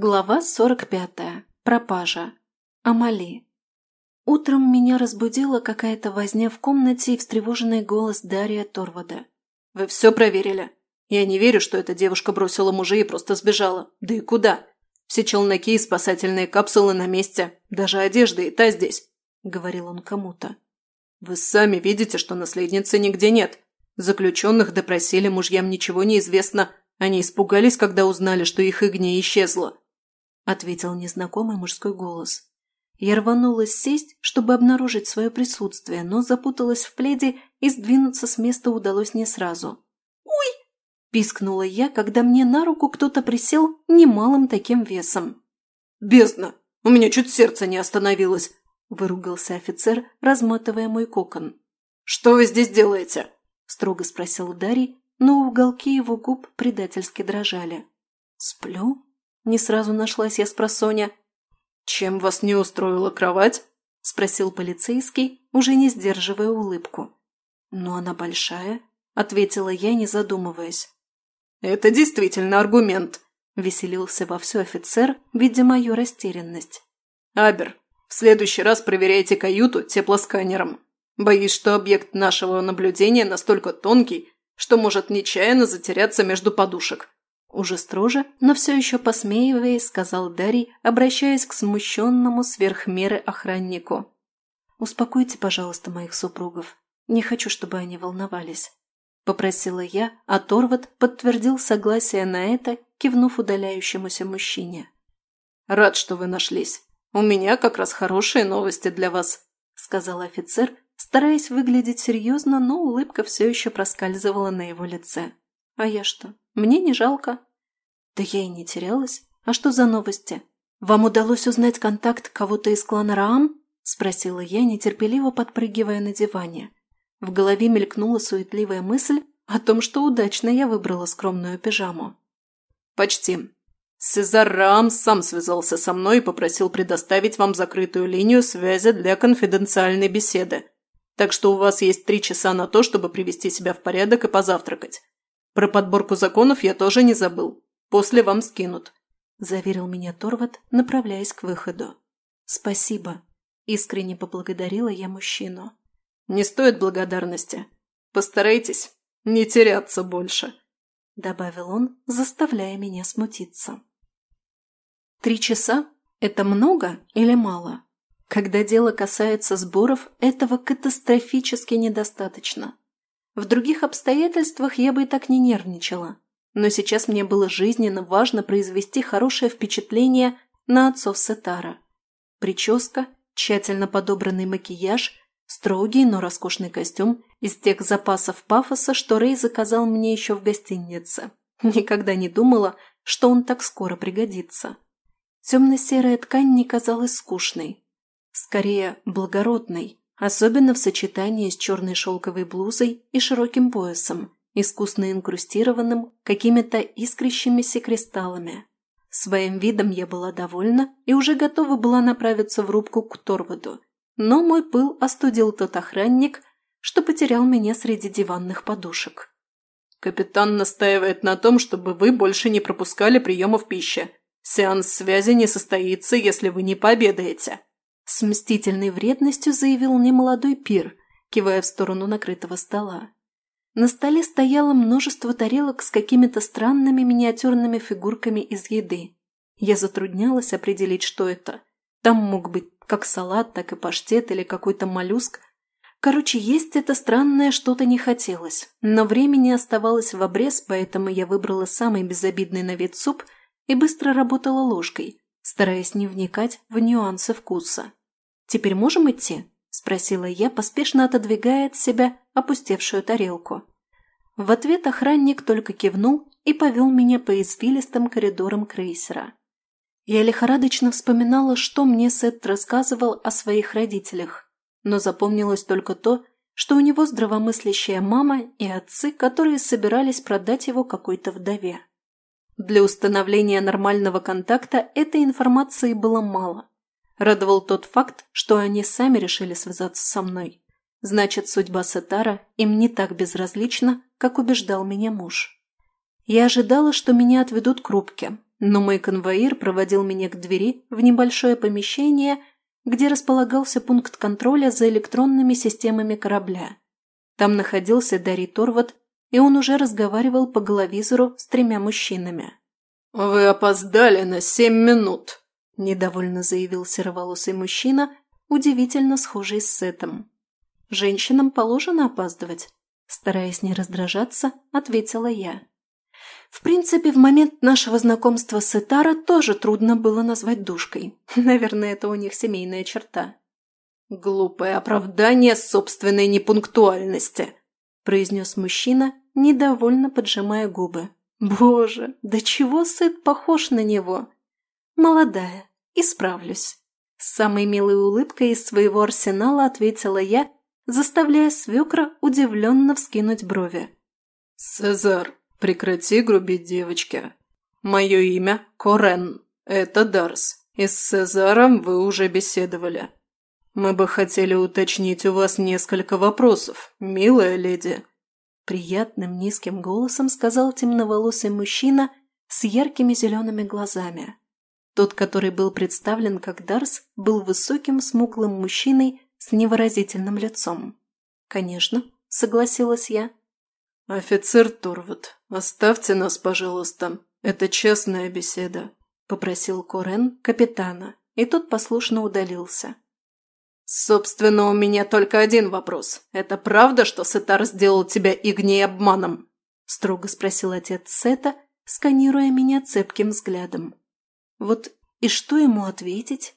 Глава 45. Пропажа. Амали. Утром меня разбудила какая-то возня в комнате и встревоженный голос Дарья Торвода. «Вы все проверили? Я не верю, что эта девушка бросила мужа и просто сбежала. Да и куда? Все челноки и спасательные капсулы на месте. Даже одежда и та здесь», – говорил он кому-то. «Вы сами видите, что наследницы нигде нет. Заключенных допросили, мужьям ничего не известно. Они испугались, когда узнали, что их Игния исчезла ответил незнакомый мужской голос. Я рванулась сесть, чтобы обнаружить свое присутствие, но запуталась в пледе и сдвинуться с места удалось не сразу. «Ой!» – пискнула я, когда мне на руку кто-то присел немалым таким весом. «Бездна! У меня чуть сердце не остановилось!» – выругался офицер, разматывая мой кокон. «Что вы здесь делаете?» – строго спросил Дарий, но уголки его губ предательски дрожали. «Сплю?» Не сразу нашлась я с просоня. «Чем вас не устроила кровать?» – спросил полицейский, уже не сдерживая улыбку. «Но она большая», – ответила я, не задумываясь. «Это действительно аргумент», – веселился вовсю офицер, видя мою растерянность. «Абер, в следующий раз проверяйте каюту теплосканером. Боюсь, что объект нашего наблюдения настолько тонкий, что может нечаянно затеряться между подушек. Уже строже, но все еще посмеиваясь, сказал Дарий, обращаясь к смущенному сверх меры охраннику. «Успокойте, пожалуйста, моих супругов. Не хочу, чтобы они волновались». Попросила я, а Торват подтвердил согласие на это, кивнув удаляющемуся мужчине. «Рад, что вы нашлись. У меня как раз хорошие новости для вас», сказал офицер, стараясь выглядеть серьезно, но улыбка все еще проскальзывала на его лице. «А я что, мне не жалко. Да я и не терялась. А что за новости? Вам удалось узнать контакт кого-то из клана Раам? Спросила я, нетерпеливо подпрыгивая на диване. В голове мелькнула суетливая мысль о том, что удачно я выбрала скромную пижаму. «Почти. Сезар Раам сам связался со мной и попросил предоставить вам закрытую линию связи для конфиденциальной беседы. Так что у вас есть три часа на то, чтобы привести себя в порядок и позавтракать. Про подборку законов я тоже не забыл. После вам скинут», – заверил меня Торват, направляясь к выходу. «Спасибо», – искренне поблагодарила я мужчину. «Не стоит благодарности. Постарайтесь не теряться больше», – добавил он, заставляя меня смутиться. Три часа – это много или мало? Когда дело касается сборов, этого катастрофически недостаточно. В других обстоятельствах я бы и так не нервничала. Но сейчас мне было жизненно важно произвести хорошее впечатление на отцов Сетара. Прическа, тщательно подобранный макияж, строгий, но роскошный костюм из тех запасов пафоса, что Рэй заказал мне еще в гостинице. Никогда не думала, что он так скоро пригодится. Темно-серая ткань не казалась скучной. Скорее, благородной, особенно в сочетании с черной шелковой блузой и широким поясом, искусно инкрустированным какими-то искрящимися кристаллами. Своим видом я была довольна и уже готова была направиться в рубку к Торводу, но мой пыл остудил тот охранник, что потерял меня среди диванных подушек. «Капитан настаивает на том, чтобы вы больше не пропускали приемов пищи. Сеанс связи не состоится, если вы не пообедаете», с мстительной вредностью заявил немолодой пир, кивая в сторону накрытого стола. На столе стояло множество тарелок с какими-то странными миниатюрными фигурками из еды. Я затруднялась определить, что это. Там мог быть как салат, так и паштет или какой-то моллюск. Короче, есть это странное что-то не хотелось, но времени оставалось в обрез, поэтому я выбрала самый безобидный на вид суп и быстро работала ложкой, стараясь не вникать в нюансы вкуса. «Теперь можем идти?» – спросила я, поспешно отодвигая от себя опустевшую тарелку. В ответ охранник только кивнул и повел меня по извилистым коридорам крейсера. Я лихорадочно вспоминала, что мне Сет рассказывал о своих родителях, но запомнилось только то, что у него здравомыслящая мама и отцы, которые собирались продать его какой-то вдове. Для установления нормального контакта этой информации было мало, Радовал тот факт, что они сами решили связаться со мной. Значит, судьба Сетара им не так безразлична, как убеждал меня муж. Я ожидала, что меня отведут к рубке, но мой конвоир проводил меня к двери в небольшое помещение, где располагался пункт контроля за электронными системами корабля. Там находился Дарий Торват, и он уже разговаривал по головизору с тремя мужчинами. «Вы опоздали на семь минут», – недовольно заявил сероволосый мужчина, удивительно схожий с Сетом. «Женщинам положено опаздывать?» Стараясь не раздражаться, ответила я. В принципе, в момент нашего знакомства с Этара тоже трудно было назвать душкой. Наверное, это у них семейная черта. «Глупое оправдание собственной непунктуальности», – произнес мужчина, недовольно поджимая губы. «Боже, да чего Сет похож на него?» «Молодая, исправлюсь». С самой милой улыбкой из своего арсенала ответила я, заставляя свекра удивленно вскинуть брови. «Цезар, прекрати грубить девочке. Мое имя Корен. Это Дарс. И с Цезаром вы уже беседовали. Мы бы хотели уточнить у вас несколько вопросов, милая леди». Приятным низким голосом сказал темноволосый мужчина с яркими зелеными глазами. Тот, который был представлен как Дарс, был высоким смуглым мужчиной с невыразительным лицом. «Конечно», — согласилась я. «Офицер Торвуд, оставьте нас, пожалуйста. Это честная беседа», — попросил Корен капитана, и тот послушно удалился. «Собственно, у меня только один вопрос. Это правда, что Сетар сделал тебя игней обманом?» – строго спросил отец Сета, сканируя меня цепким взглядом. Вот и что ему ответить?